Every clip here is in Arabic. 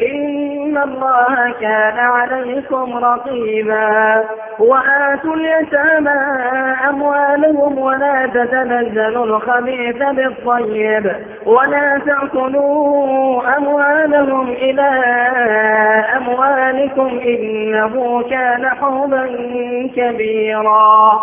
إن الله كان عليكم رقيبا. وآتوا اليتامى أموالهم ولا تتنزلوا الخبيث بالطيب. ولا تأكلوا أموالهم إلى أموالكم إنه كان حوبا كبيرا.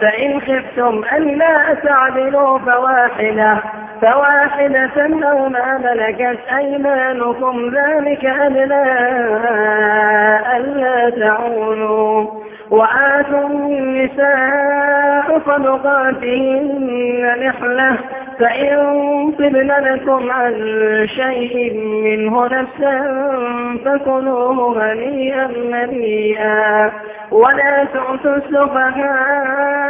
فإن خفتم ألا تعدلوا فواحدة فواحدة أو ما ملكت أيمانكم ذلك أدنى ألا تعولوا. وآتوا النساء صدقاتهن نحلة فإن طبن لكم عن شيء منه نفسا فكلوه هنيئا مريئا ولا تؤتوا السفهاء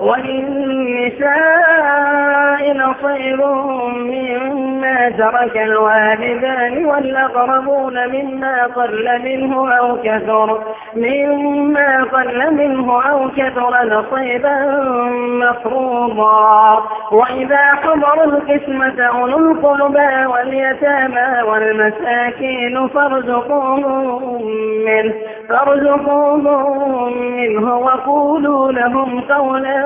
وللنساء نصيب مما ترك الوالدان والأقربون مما قل منه أو كثر مما قل منه أو كثر نصيبا مفروضا وإذا حضروا القسمة أولو القربى واليتامى والمساكين فارزقوهم منه فارزقوهم منه وقولوا لهم قولا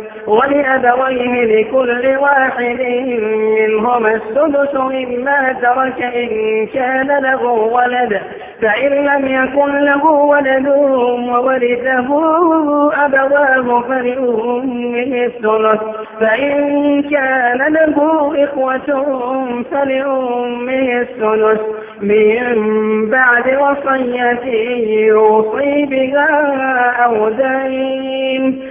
ولأبويه لكل واحد منهما السدس مما ترك إن كان له ولد. فإن لم يكن له ولد وورثه أبواه فلأمه الثلث فإن كان له إخوة فلأمه الثلث من بعد وصية يوصي بها أو دين.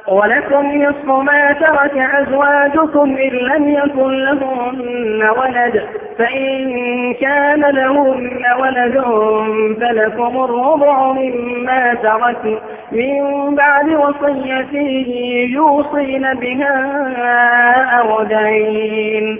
ولكم نصف ما ترك أزواجكم إن لم يكن لهن ولد. فإن كان لهن ولد فلكم الربع مما ترك. من بعد وصية يوصين بها أو دين.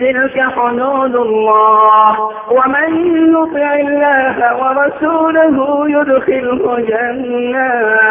تلك حدود الله. ومن يطع الله ورسوله يدخله جنات.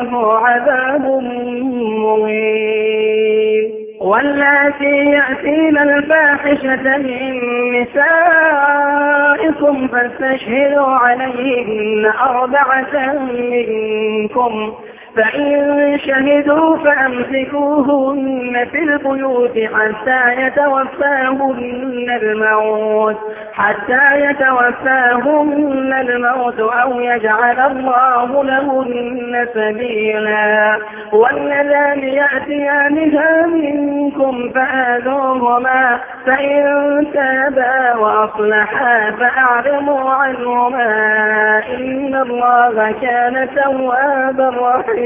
وله عذاب مهين. واللاتي يأتين الفاحشة من نسائكم فاستشهدوا عليهن أربعة منكم. فإن شهدوا فأمسكوهن في البيوت حتى يتوفاهن الموت حتى يتوفاهن الموت أو يجعل الله لهن سبيلا. واللذان يأتيانها منكم فآذوهما فإن تابا وأصلحا فأعرضوا عنهما. إن الله كان توابا رحيما.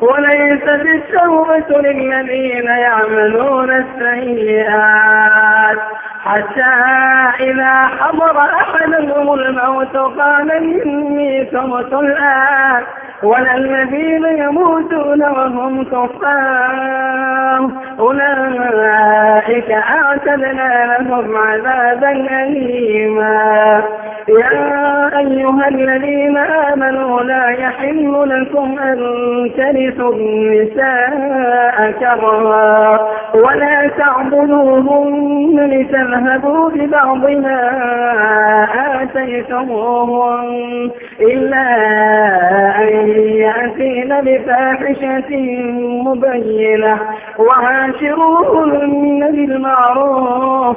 وليست التوبة للذين يعملون السيئات. حتى إذا حضر أحدهم الموت قال إني تمت الآن. ولا الذين يموتون وهم كفار. أولئك أعتدنا لهم عذابا أليما. يا أيها الذين آمنوا لا يحل لكم أن ترثوا النساء كرها ولا تعبدوهن لتذهبوا ببعض ما آتيتموهن إلا أن يأتين بفاحشة مبينة وعاشروهن بالمعروف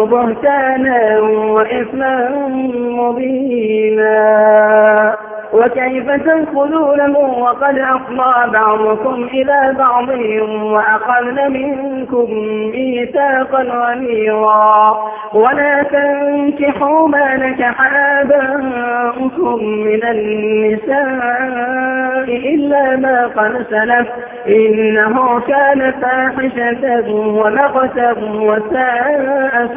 بهتانا وإثما مبينا. وكيف تنقلونه وقد أفضى بعضكم إلى بعض وأخذن منكم ميثاقا غليظا. ولا تنكحوا ما نكح آباؤكم من النساء إلا ما قد سلف. إنه كان فاحشة ومقتا وساء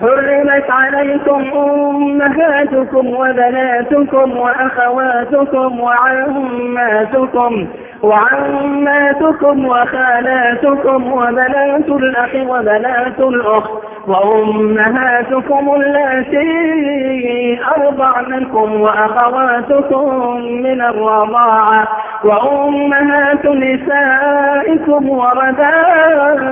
حرمت عليكم أمهاتكم وبناتكم وأخواتكم وعماتكم وعماتكم وخالاتكم وبنات الأخ وبنات الأخت. وأمهاتكم التي أرضعنكم وأخواتكم من الرضاعة وأمهات نسائكم وربائبكم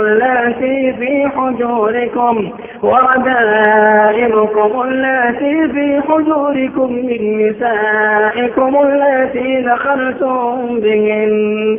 التي في حجوركم وربائبكم التي في حجوركم من نسائكم التي دخلتم بهن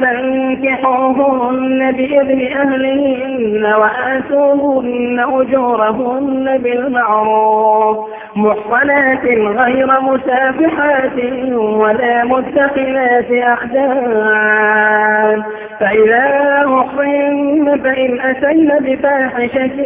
فانكحوهن بإذن أهلهن وآتوهن أجورهن بالمعروف. محصنات غير مسافحات ولا متخذات أخدان. فإذا أحصن فإن أتين بفاحشة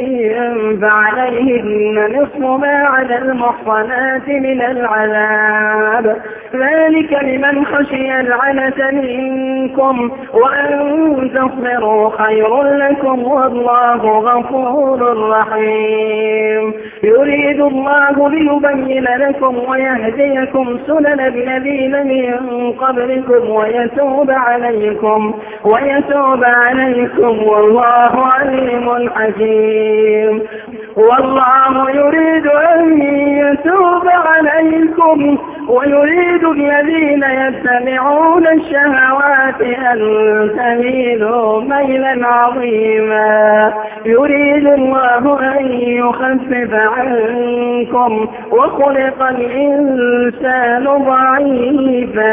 فعليهن نصف ما على المحصنات من العذاب. ذلك لمن خشي العنة منكم وأن تصبروا خير لكم والله غفور رحيم. يريد الله ليبين لكم ويهديكم سنن الذين من قبلكم ويتوب عليكم ويتوب عليكم والله عليم حكيم. والله يريد أن يتوب عليكم ويريد الذين يتبعون الشهوات أن تميلوا ميلا عظيما. يريد الله أن يخفف عنكم وخلق الإنسان ضعيفا.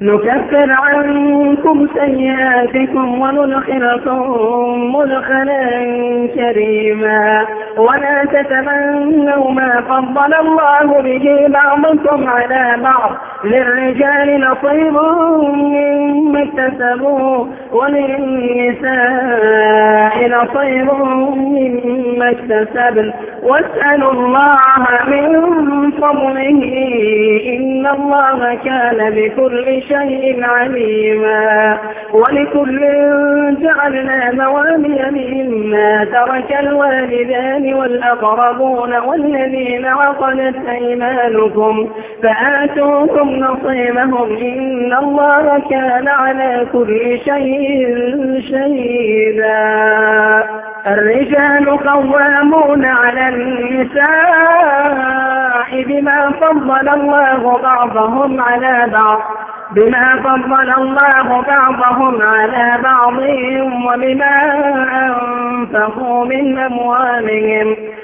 نكفر عنكم سيئاتكم وندخلكم مدخلا كريما. ولا تتمنوا ما فضل الله به بعضكم على بعض. للرجال نصيب مما اكتسبوا وللنساء نصيب مما اكتسبن. واسألوا الله من فضله إن الله كان بكل شيء عليما. ولكل جعلنا موامي مما ترك الوالدان والأقربون والذين عقدت أيمانكم فآتوهم نصيبهم إن الله كان على كل شيء شهيدا. الرجال قوامون على النساء بما فضل الله بعضهم على بعض. بما فضل الله بعضهم على بعض وبما أنفقوا من أموالهم.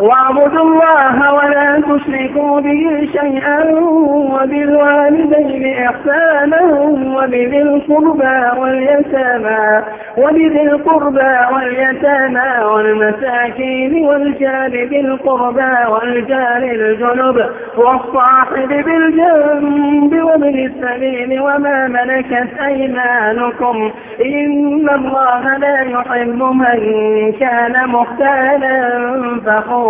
واعبدوا الله ولا تشركوا به شيئا وبالوالدين إحسانا وبذي القربى واليتامى وبذي القربى واليتامى والمساكين والجار ذي القربى والجار الجنب والصاحب بالجنب وابن السبيل وما ملكت أيمانكم إن الله لا يحب من كان مختالا فخورا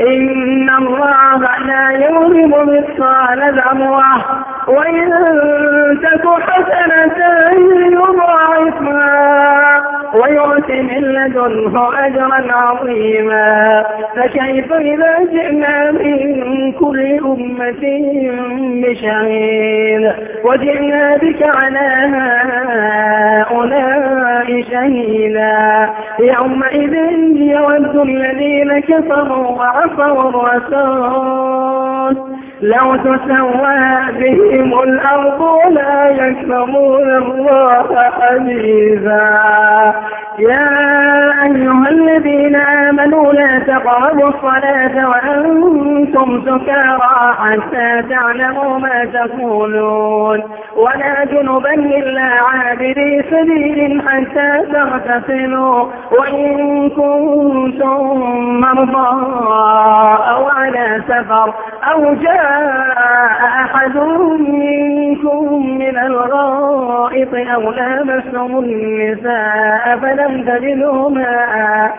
إن الله لا يظلم مثقال ذرة وإن تك حسنة يضاعفها ويؤت من لدنه أجرا عظيما فكيف إذا جئنا من كل أمة بشهيد وجئنا بك على هؤلاء شهيدا يومئذ يود الذين كفروا الرسول لو تسوى بهم الأرض ولا يكفرون الله حديثا. يا أيها لا تقربوا الصلاة وأنتم سكارى حتى تعلموا ما تقولون. ولا جنبا إلا عابري سبيل حتى تغتسلوا. وإن كنتم مرضى أو على سفر أو جاء أحد منكم من الغائط أو لامستم النساء فلم تجدوا ماء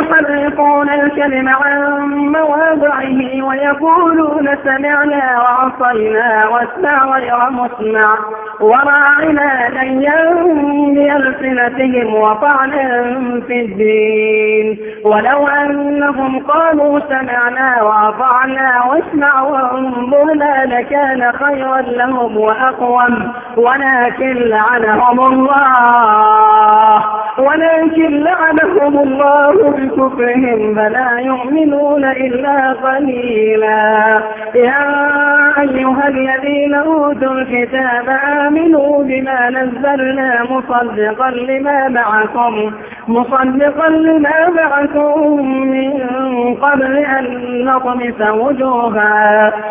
يحرقون الكلم عن مواضع ويقولون سمعنا وعصينا واسمع غير مسمع. وراعنا ليا بألسنتهم وطعنا في الدين. ولو أنهم قالوا سمعنا وأطعنا واسمع وانظرنا لكان خيرا لهم وأقوم. ولكن لعنهم الله. ولكن لعنهم الله بكفرهم فلا يؤمنون إلا قليلا. يا أيها الذين أوتوا الكتاب آمنوا بما نزلنا مصدقا لما معكم مصدقا لما معكم من قبل أن نطمس وجوها.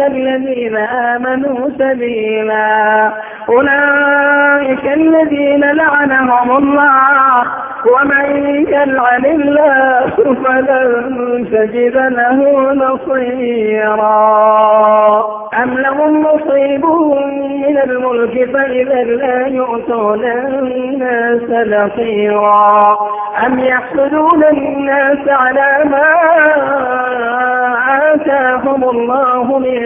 الذين آمنوا سبيلا أولئك الذين لعنهم الله ومن يلعن الله فلن تجد له نصيرا أم لهم نصيب من الملك فإذا لا يؤتون الناس نصيرا أم يحسدون الناس على ما آتاهم الله من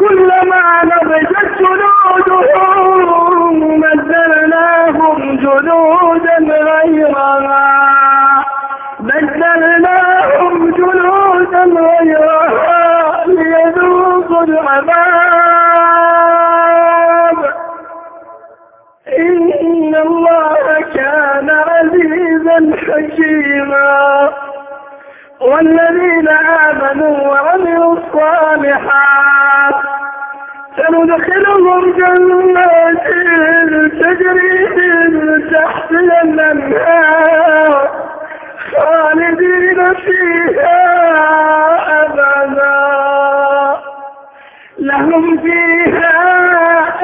كلما نضجت جلودهم بدلناهم جلودا غيرها. بدلناهم جلودا غيرها ليذوقوا العذاب. إن الله كان عزيزا حكيما. والذين آمنوا وعملوا الصالحات سندخلهم جنات تجري من تحتها الأنهار خالدين فيها أبدا. لهم فيها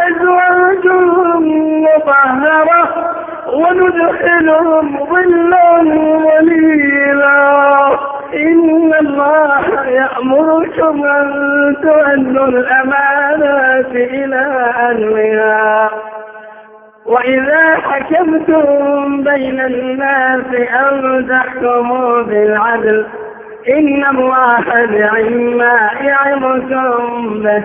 أزواج مطهرة وندخلهم ظلا ظليلا إن الله يأمركم أن تؤدوا الأمانات إلى أهلها. وإذا حكمتم بين الناس أن تحكموا بالعدل إن الله نعما يعظكم به.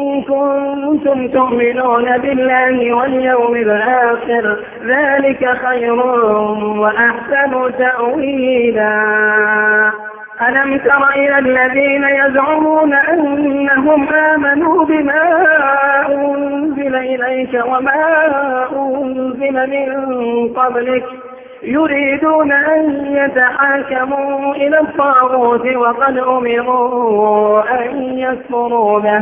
كنتم تؤمنون بالله واليوم الآخر ذلك خير وأحسن تأويلا. ألم تر إلى الذين يزعمون أنهم آمنوا بما أنزل إليك وما أنزل من قبلك يريدون أن يتحاكموا إلى الطاغوت وقد أمروا أن يكفروا به.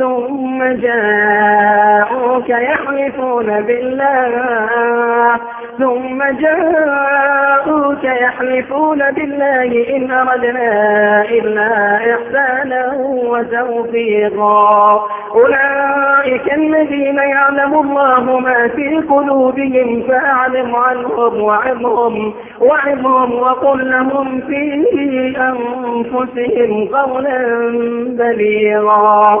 ثم جاءوك يحلفون بالله. ثم جاءوك يحلفون بالله إن أردنا إلا إحسانا وتوفيقا. أولئك الذين يعلم الله ما في قلوبهم فأعلم عنهم وعظهم وعظهم وقل لهم في أنفسهم قولا بليغا.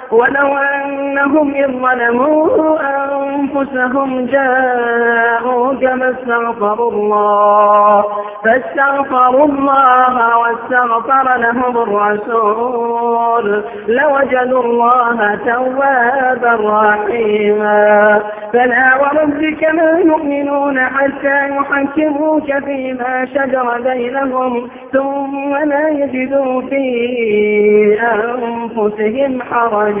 ولو أنهم إذ ظلموا أنفسهم جاءوك فاستغفروا الله فاستغفروا الله واستغفر لهم الرسول لوجدوا الله توابا رحيما. فلا وربك ما يؤمنون حتى يحكموك فيما شجر بينهم ثم لا يجدوا في أنفسهم حرجا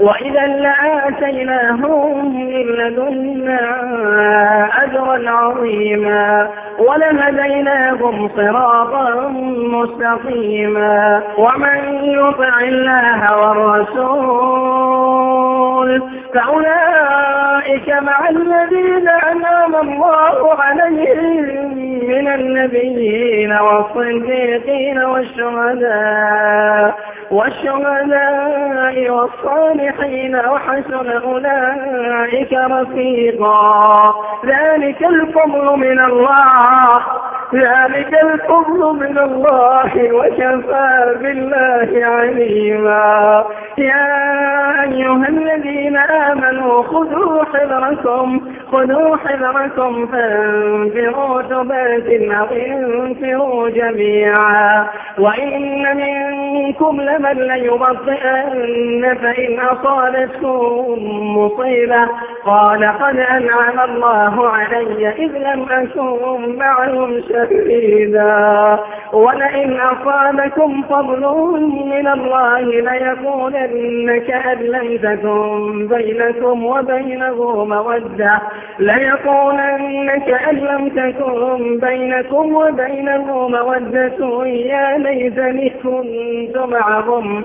وإذا لآتيناهم من لدنا أجرا عظيما ولهديناهم صراطا مستقيما ومن يطع الله والرسول فأولئك مع الذين أنعم الله عليهم من النبيين والصديقين والشهداء والشهداء والصالحين وحسن أولئك رفيقا. ذلك الفضل من الله. ذلك الفضل من الله وكفى بالله عليما. يا أيها الذين آمنوا خذوا حذركم خذوا حذركم فانفروا ثبات أو انفروا جميعا. وإن منكم لمن ليبطئن فإن أصابتكم مصيبة. قال قد أنعم الله علي إذ لم أكن معهم شهيدا. ولئن أصابكم فضل من الله ليقولن كأن لم تكن بينكم وبينه مودة. ليقولن كأن لم تكن بينكم وبينه مودة. يا ليتني كنت معهم.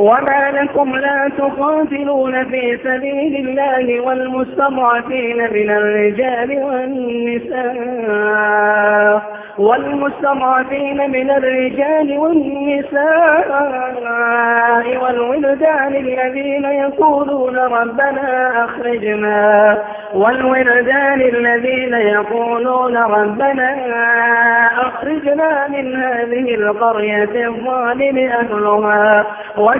وما لكم لا تقاتلون في سبيل الله والمستضعفين من الرجال والنساء والمستضعفين من الرجال والنساء والولدان الذين يقولون ربنا أخرجنا والولدان الذين يقولون ربنا أخرجنا من هذه القرية الظالم أهلها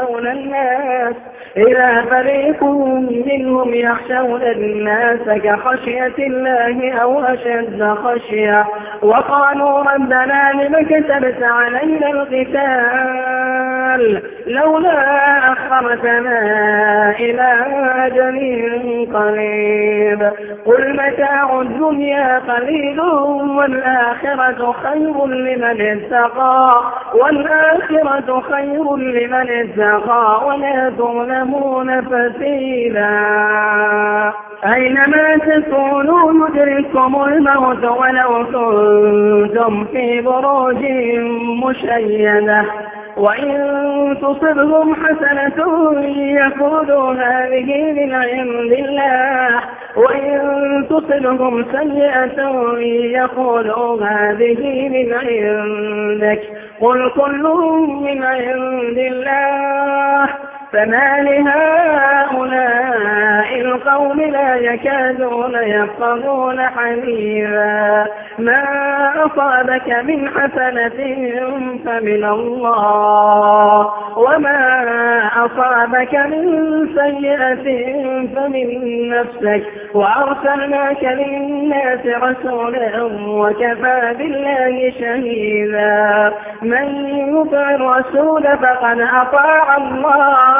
يخشون الناس. إذا فريق منهم يخشون الناس كخشية الله أو أشد خشية. وقالوا ربنا لم كتبت علينا القتال؟ لولا أخرتنا إلى أجل قريب. قل متاع الدنيا قليل والآخرة خير لمن اتقى. والآخرة خير لمن اتقى. ولا تظلمون فتيلا. أينما تكونوا يدرككم الموت ولو كنتم في بروج مشيدة. وإن تصبهم حسنة يقولوا هذه من عند الله. وإن تصبهم سيئة يقولوا هذه من عندك. قل كل من عند الله فما لهؤلاء القوم لا يكادون يفقهون حديثا. ما أصابك من حسنة فمن الله وما أصابك من سيئة فمن نفسك. وأرسلناك للناس رسولا وكفى بالله شهيدا. من يطع الرسول فقد أطاع الله.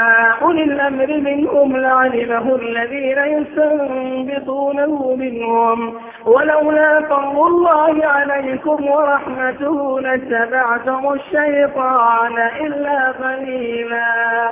أولي الأمر منهم لعلمه الذين يستنبطونه منهم. ولولا فضل الله عليكم ورحمته لاتبعتم الشيطان إلا قليلا.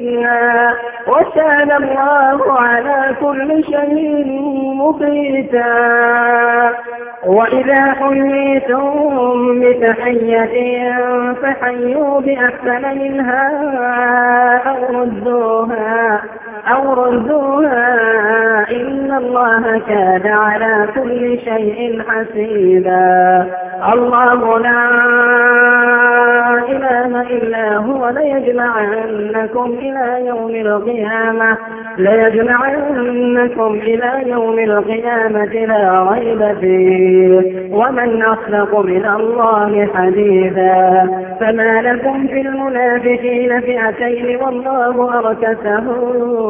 منها وكان الله على كل شيء مقيتا. وإذا حييتم بتحية فحيوا بأحسن منها أو ردوها. أو ردوها إن الله كان على كل شيء حسيبا. الله لا إله إلا هو ليجمعنكم إلى يوم القيامة ليجمعنكم إلى يوم القيامة لا ريب فيه. ومن أصدق من الله حديثا فما لكم في المنافقين فئتين والله أركسهم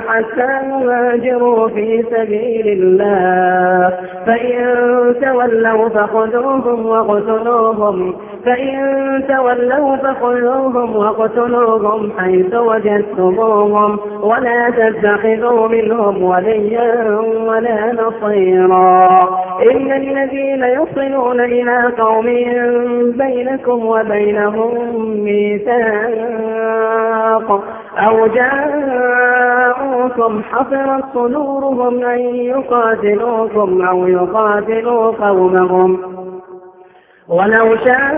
حتى يهاجروا في سبيل الله. فإن تولوا فخذوهم واقتلوهم. فإن تولوا فخذوهم واقتلوهم حيث وجدتموهم. ولا تتخذوا منهم وليا ولا نصيرا. إن الذين يصلون إلى قوم بينكم وبينهم ميثاق أو جاءوكم حفرت صدورهم أن يقاتلوكم أو يقاتلوا قومهم. ولو شاء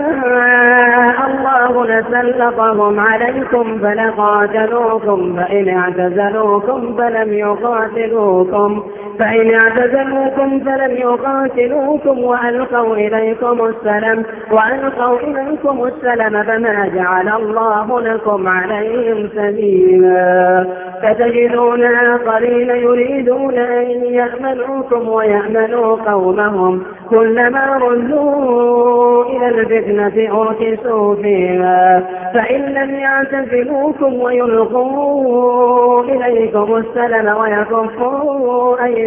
الله لسلطهم عليكم فلقاتلوكم فإن اعتزلوكم فلم يقاتلوكم. فإن اعتزلوكم فلم يقاتلوكم وألقوا إليكم السلام وألقوا إليكم السلام فما جعل الله لكم عليهم سبيلا فتجدون آخرين يريدون أن يأمنوكم ويأمنوا قومهم كلما ردوا إلى الفتنة أركسوا فيها فإن لم يعتزلوكم ويلقوا إليكم السلم ويكفوا أيديهم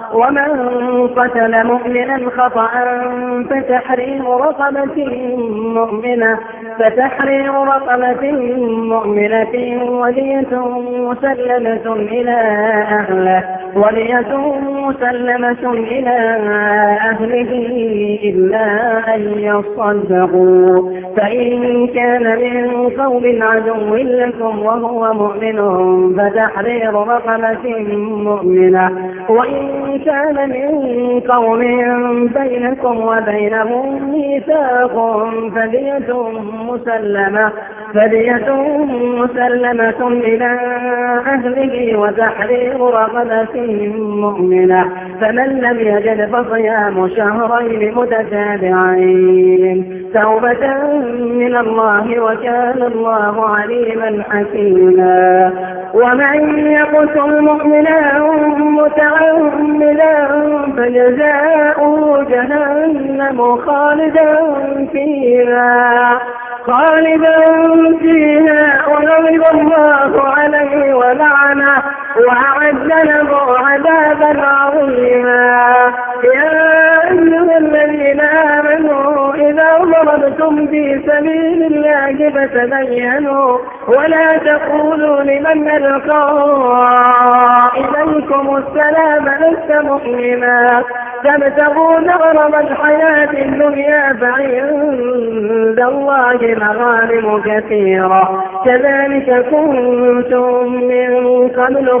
ومن قتل مؤمنا خطأ فتحرير رقبة مؤمنة فتحرير رقبة مؤمنة ولية مسلمة إلى أهله ولية مسلمة إلى أهله إلا أن يصدقوا. فإن كان من قوم عدو لكم وهو مؤمن فتحرير رقبة مؤمنة. وإن كان من قوم بينكم وبينهم ميثاق فدية مسلمة. فدية مسلمة إلى أهله وتحرير رقبة مؤمنة فمن لم يجد فصيام شهرين متتابعين. توبة من الله وكان الله عليما حكيما. ومن يقتل مؤمنا متعمدا فجزاؤه جهنم خالدا فيها. خالدا فيها وغضب الله عليه ولعنه. وأعد له عذابا عظيما. يا أيها الذين آمنوا إذا ضربتم في سبيل الله فتبينوا ولا تقولوا لمن ألقى. إليكم السلام لست مؤمنا. تبتغون غرض الحياة الدنيا فعند الله مغانم كثيرة. كذلك كنتم من قبل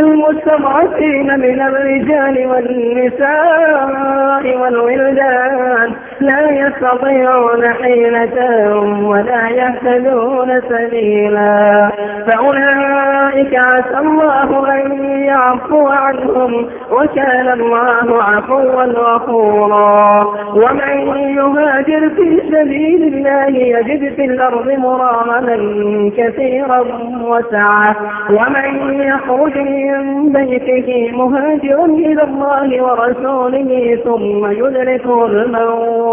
المستضعفين من الرجال والنساء والولدان لا يستطيعون حيلة ولا يهتدون سبيلا. فأولئك عسى الله أن يعفو عنهم وكان الله عفوا غفورا. ومن يهاجر في سبيل الله يجد في الأرض مراغما كثيرا وسعة. ومن يخرج من بيته مهاجر إلى الله ورسوله ثم يدركه الموت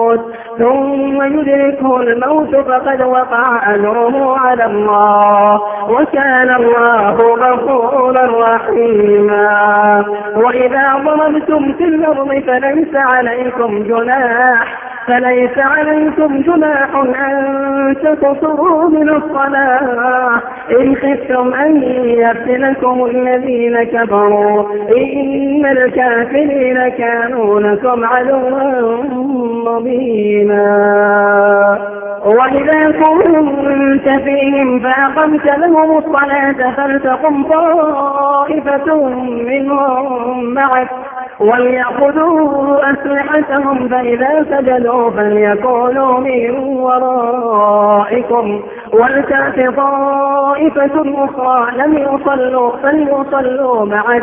ثم يدركه الموت فقد وقع أجره على الله وكان الله غفورا رحيما. وإذا ضربتم في الأرض فليس عليكم جناح فليس عليكم جناح أن تقصروا من الصلاة. إن خفتم أن يفتنكم الذين كفروا. إن الكافرين كانوا لكم عدوا مبينا. وإذا كنت فيهم فأقمت لهم الصلاة فلتقم طائفة منهم معك. وليأخذوا أسلحتهم فإذا سجدوا فليكونوا من ورائكم ولتأت طائفة أخرى لم يصلوا فليصلوا معك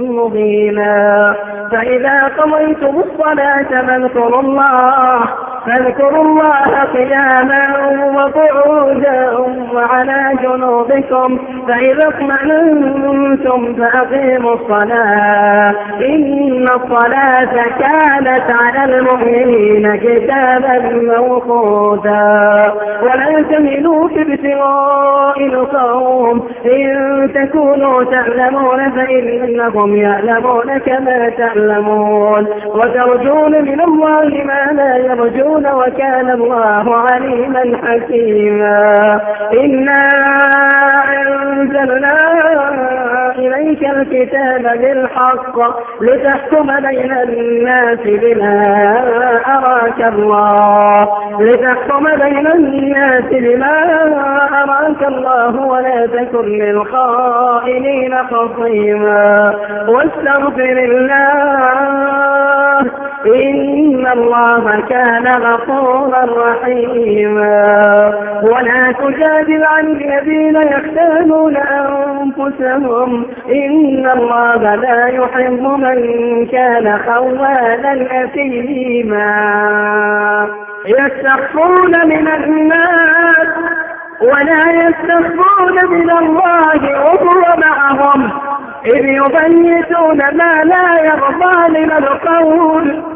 مهينا فإذا قضيتم الصلاة فاذكروا الله فاذكروا الله قياما وقعودا وعلى جنوبكم فإذا اطمأنتم فأقيموا الصلاة. إن الصلاة كانت على المؤمنين كتابا موقوتا. ولا تهنوا في ابتغاء القوم. إن تكونوا تعلمون فإنهم يعلمون كما تعلمون. وترجون من الله ما لا يرجون. وكان الله عليما حكيما. إنا أنزلنا إليك الكتاب بالحق لتحكم بين الناس بما أراك الله لتحكم بين الناس بما أراك الله ولا تكن للخائنين خصيما. واستغفر الله إن الله كان غفورا رحيما ولا تجادل عن الذين يختانون أنفسهم. إن الله لا يحب من كان خوانا أثيما. يستخفون من الناس ولا يستخفون من الله وهو معهم. إذ يبيتون ما لا يرضى من القول.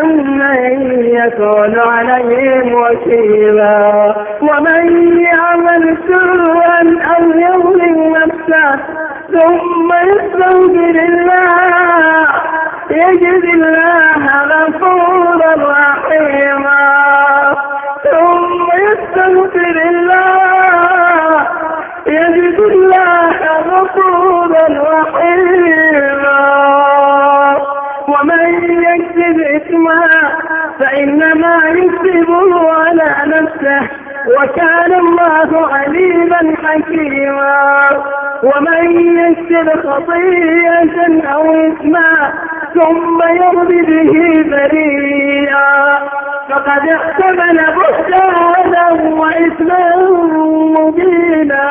أمن يكون عليهم وكيلا ومن يعمل سرا أو يظلم نفسه ثم يستغفر الله يجد الله غفورا رحيما ثم يستغفر الله يجد الله غفورا رحيما يكسب إثما فإنما يكسبه على نفسه وكان الله عليما حكيما. ومن يكسب خطيئة أو إثما ثم يرضي به بريئا. فقد احتمل بهتانا وإثما مبينا.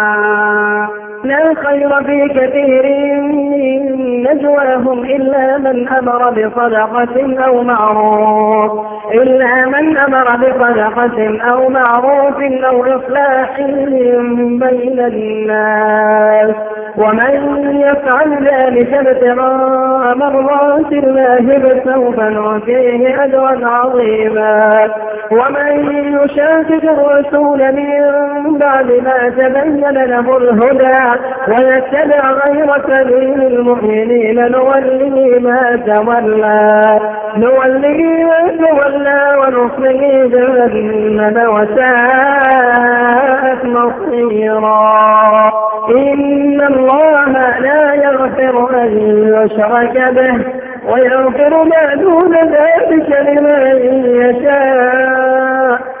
لا خير في كثير من نجواهم إلا من أمر بصدقة أو معروف. إلا من أمر بصدقة أو معروف أو إصلاح بين الناس. ومن يفعل ذلك ابتغاء مرضات الله فسوف نؤتيه أجرا عظيما. ومن يشاكك الرسول من بعد ما تبين له الهدى ويتبع غير سبيل المؤمنين. نوله ما تولى نوله ما تولى ونصله جهنم وساءت مصيرا. إن الله لا يغفر أن يشرك به ويغفر ما دون ذلك لمن يشاء.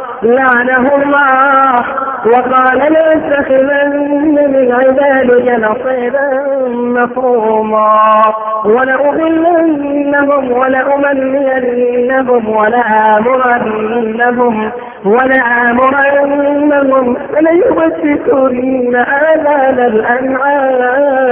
لعنه الله. وقال لأتخذن من عبادك نصيبا مفروما ولأضلنهم ولأمنينهم ولآمرنهم ولآمرنهم فليبتكن آذان الأنعام.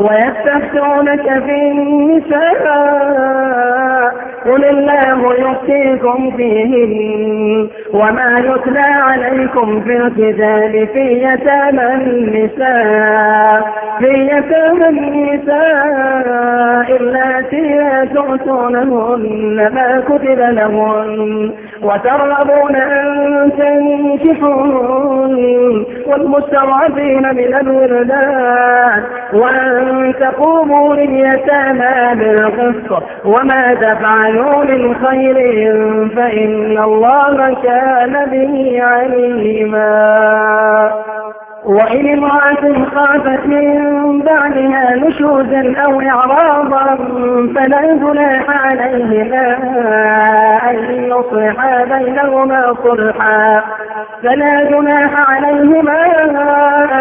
ويستفتونك في النساء قل الله يفتيكم فيهن وما يتلى عليكم في الكتاب في يتامى النساء في يتامى النساء اللاتي تؤتونهن ما كتب لهن وترغبون أن تنكحون والمستضعفين من الولدان وأن تقوموا لليتامى بالقسط وما تفعلوا من خير فإن الله كان به عليما. وإن امرأة خافت من بعدها نشوزا أو إعراضا فلا جناح عليهما أن يصلحا بينهما صلحا. فلا جناح عليهما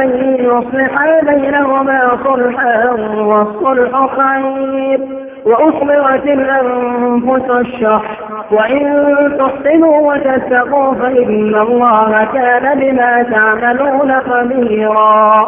أن يصلحا بينهما صلحا والصلح خير. وأحضرت الأنفس الشح وإن تحسنوا وتتقوا فإن الله كان بما تعملون خبيرا.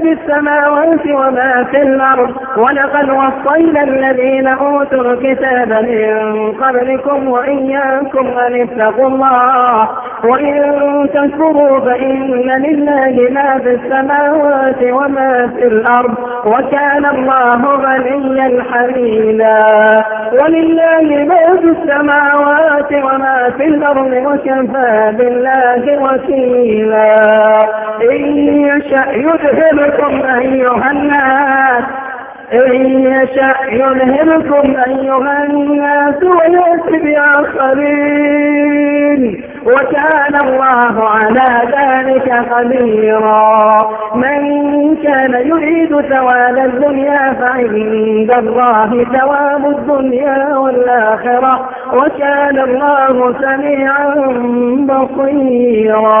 في السماوات وما في الأرض. ولقد وصينا الذين أوتوا الكتاب من قبلكم وإياكم أن اتقوا الله. وإن تكفروا فإن لله ما في السماوات وما في الأرض. وكان الله غنيا حميدا. ولله ما في السماوات وما في الأرض وكفى بالله وكيلا. إن يشأ يذهبكم أيها الناس. إن يشأ يذهبكم أيها الناس ويأتي بآخرين. وكان الله على ذلك قديرا من كان يريد ثواب الدنيا فعند الله ثواب الدنيا والآخرة. وكان الله سميعا بصيرا.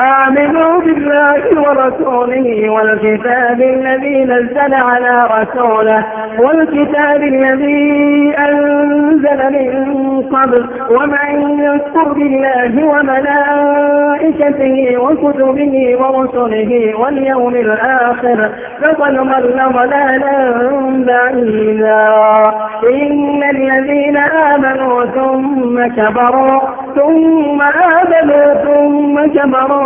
آمنوا بالله ورسوله والكتاب الذي نزل على رسوله والكتاب الذي أنزل من قبل ومن يكفر بالله وملائكته وكتبه ورسله واليوم الآخر فقد ضل ضلالا بعيدا. إن الذين آمنوا ثم كبروا ثم آمنوا ثم كبروا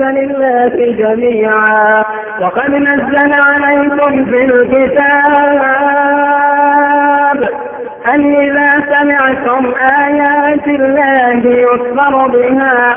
لله جميعا. وقد نزل عليكم في الكتاب أن إذا سمعتم آيات الله يكفر بها.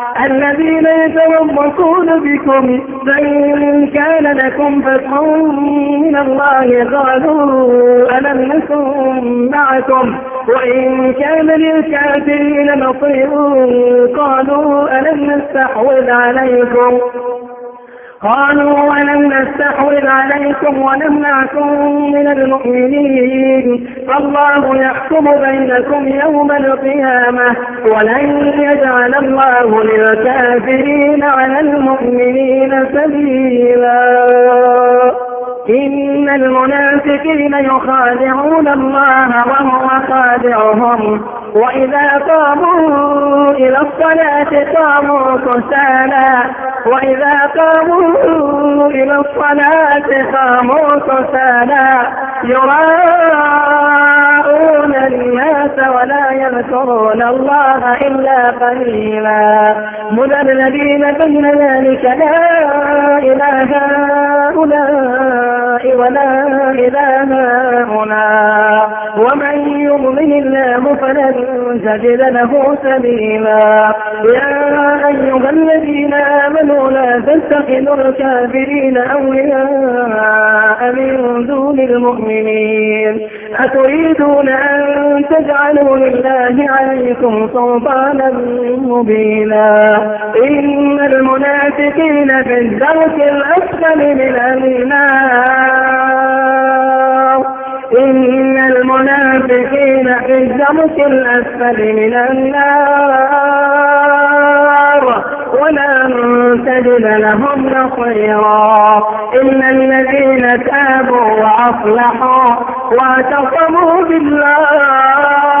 الذين يتربصون بكم فإن كان لكم فتح من الله قالوا ألم نكن معكم؟ وإن كان للكافرين نصير قالوا ألم نستحوذ عليكم؟ قالوا ولم نستحوذ عليكم ونمنعكم من المؤمنين. فالله يحكم بينكم يوم القيامة ولن يجعل الله للكافرين على المؤمنين سبيلا. إن المنافقين يخادعون الله وهو خادعهم. وإذا قاموا إلى الصلاة قاموا كسالا وإذا قاموا إلى الصلاة قاموا كسالا الناس ولا يذكرون الله إلا قليلا. مذنبين بين ذلك لا إله هؤلاء ولا إله هؤلاء. ومن يضلل الله فلن تجد له سبيلا. يا أيها الذين آمنوا لا تتخذوا الكافرين أولياء من دون المؤمنين. أتريدون أن تجعلوا لله عليكم سلطانا مبينا. إن المنافقين في الدرك الأسفل من النار. إن المنافقين في الدرك الأسفل من النار. ولن تجد لهم نصيرا. إلا الذين تابوا وأصلحوا واعتصموا بالله.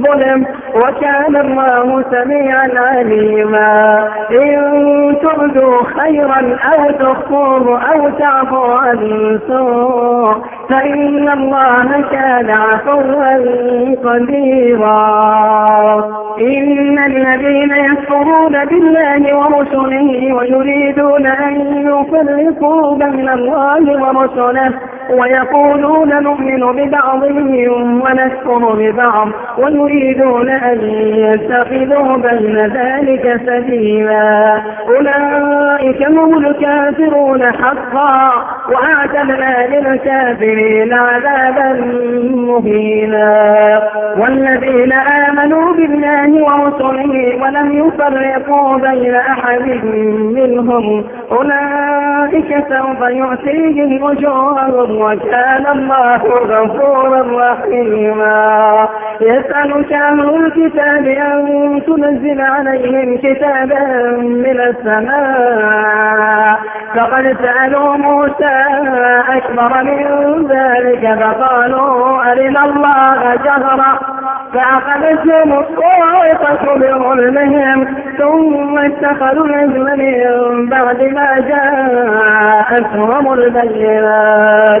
ظلم وكان الله سميعا عليما. إن تبدوا خيرا أو تخفوه أو تعفو عن سوء فإن الله كان عفوا قديرا. إن الذين يكفرون بالله ورسله ويريدون أن يفرقوا بين الله ورسله ويقولون نؤمن ببعض ونكفر ببعض ويريدون أن يتخذوا بين ذلك سبيلا. أولئك هم الكافرون حقا وأعتدنا للكافرين عذابا مهينا. والذين آمنوا بالله ورسله ولم يفرقوا بين أحد منهم أولئك سوف يؤتيهم أجورهم وكان الله غفورا رحيما. يسألك أهل الكتاب أن تنزل عليهم كتابا من السماء. فقد سألوا موسى أكبر من ذلك فقالوا أرنا الله جهرا. فأخذتهم الصاعقة بظلمهم ثم اتخذوا العجل من بعد ما جاءتهم البينات.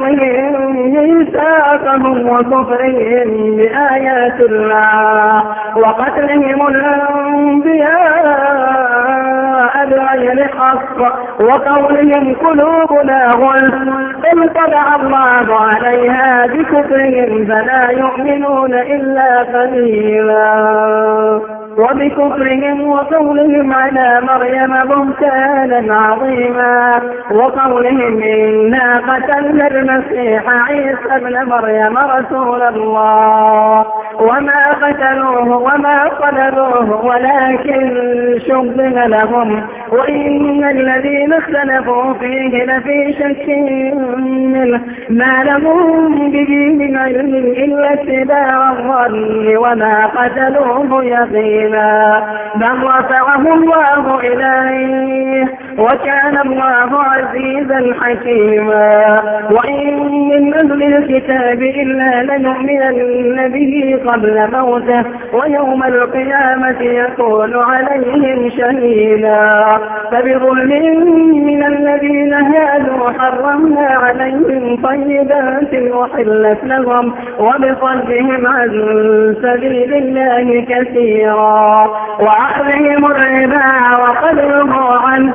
نقضهم ميثاقهم وكفرهم بآيات الله وقتلهم الأنبياء بغير حق وقولهم قلوبنا غلف قل طبع الله عليها بكفرهم فلا يؤمنون إلا قليلا وبكفرهم وقولهم على مريم بهتانا عظيما. وقولهم إنا قتلنا المسيح عيسى ابن مريم رسول الله. وما قتلوه وما صلبوه ولكن شبه لهم. وإن الذين اختلفوا فيه لفي شك منه. ما لهم به من علم إلا اتباع الظن. وما قتلوه يقينا بل رفعه الله إليه وكان الله عزيزا حكيما. وإن من أهل الكتاب إلا لنؤمنن به قبل موته ويوم القيامة يكون عليهم شهيدا. فبظلم من الذين هادوا حرمنا عليهم طيبات وحلت لهم وبصدهم عن سبيل الله كثيرا. وأخذهم الربا وقدروا عنه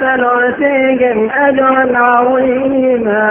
سنؤتيهم أجرا عظيما.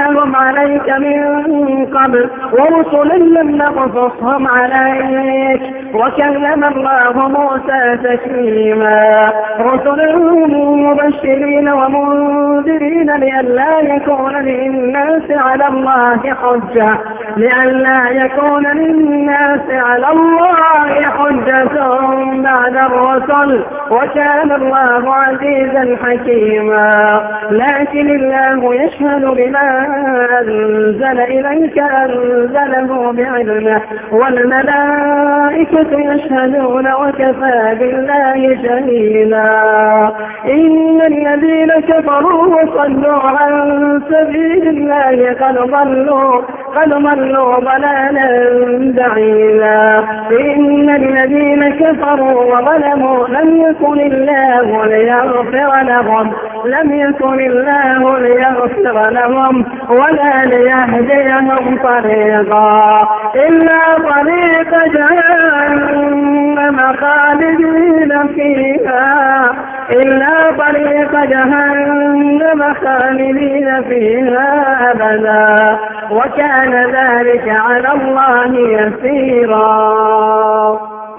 قصصناهم عليك من قبل ورسلا لم نقصصهم عليك. وكلم الله موسى تكليما. رسلا مبشرين ومنذرين لئلا يكون للناس على الله حجة. لئلا يكون للناس على الله حجة بعد الرسل. وكان الله عزيزا حكيما. لكن الله يشهد بما أنزل إليك أنزله بعلمه والملائكة يشهدون وكفى بالله شهيدا. إن الذين كفروا وصدوا عن سبيل الله قد ضلوا قد ضلوا ضلالا بعيدا. إن الذين كفروا وظلموا لم يكن الله ليغفر لهم. لم يكن الله ليغفر لهم ولا ليهديهم طريقا إلا طريق جهنم خالدين فيها. إلا طريق جهنم خالدين فيها أبدا. وكان ذلك على الله يسيرا.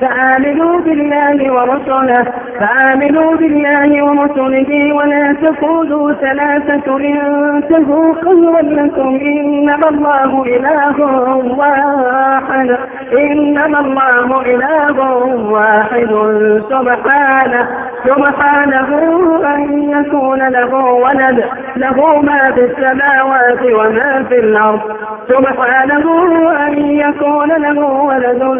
فآمنوا بالله ورسله فآمنوا بالله ورسله ولا تقولوا ثلاثة انتهوا خيرا لكم. إنما الله إله واحد إنما الله إله واحد. سبحانه سبحانه أن يكون له ولد له ما في السماوات وما في الأرض. سبحانه أن يكون له ولد.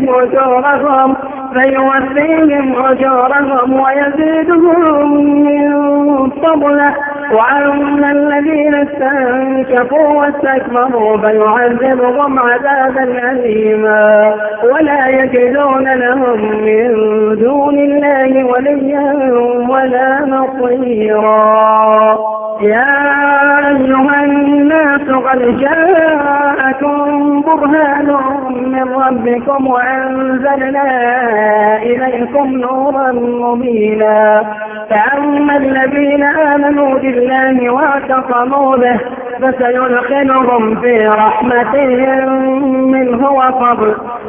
أجورهم فيوفيهم أجورهم ويزيدهم من فضله. وأما الذين استنكفوا واستكبروا فيعذبهم عذابا أليما. ولا يجدون لهم من دون الله وليا ولا نصيرا. يا أيها الناس قد جاءكم برهان من ربكم وأنزلنا إليكم نورا مبينا. فأما الذين آمنوا بالله واعتصموا به فسيدخلهم في رحمة منه وفضل.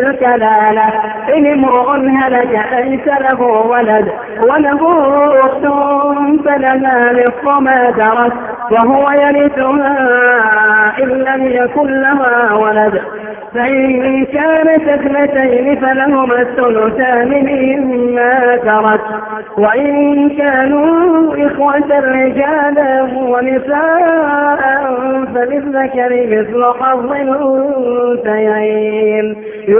الكلالة إن امرؤ هلك ليس له ولد وله أخت فلها نصف ما ترك وهو يرثها إن لم يكن لها ولد. فإن كانت اثنتين فلهما الثلثان مما ترك. وإن كانوا إخوة رجالا ونساء فللذكر مثل حظ الأنثيين.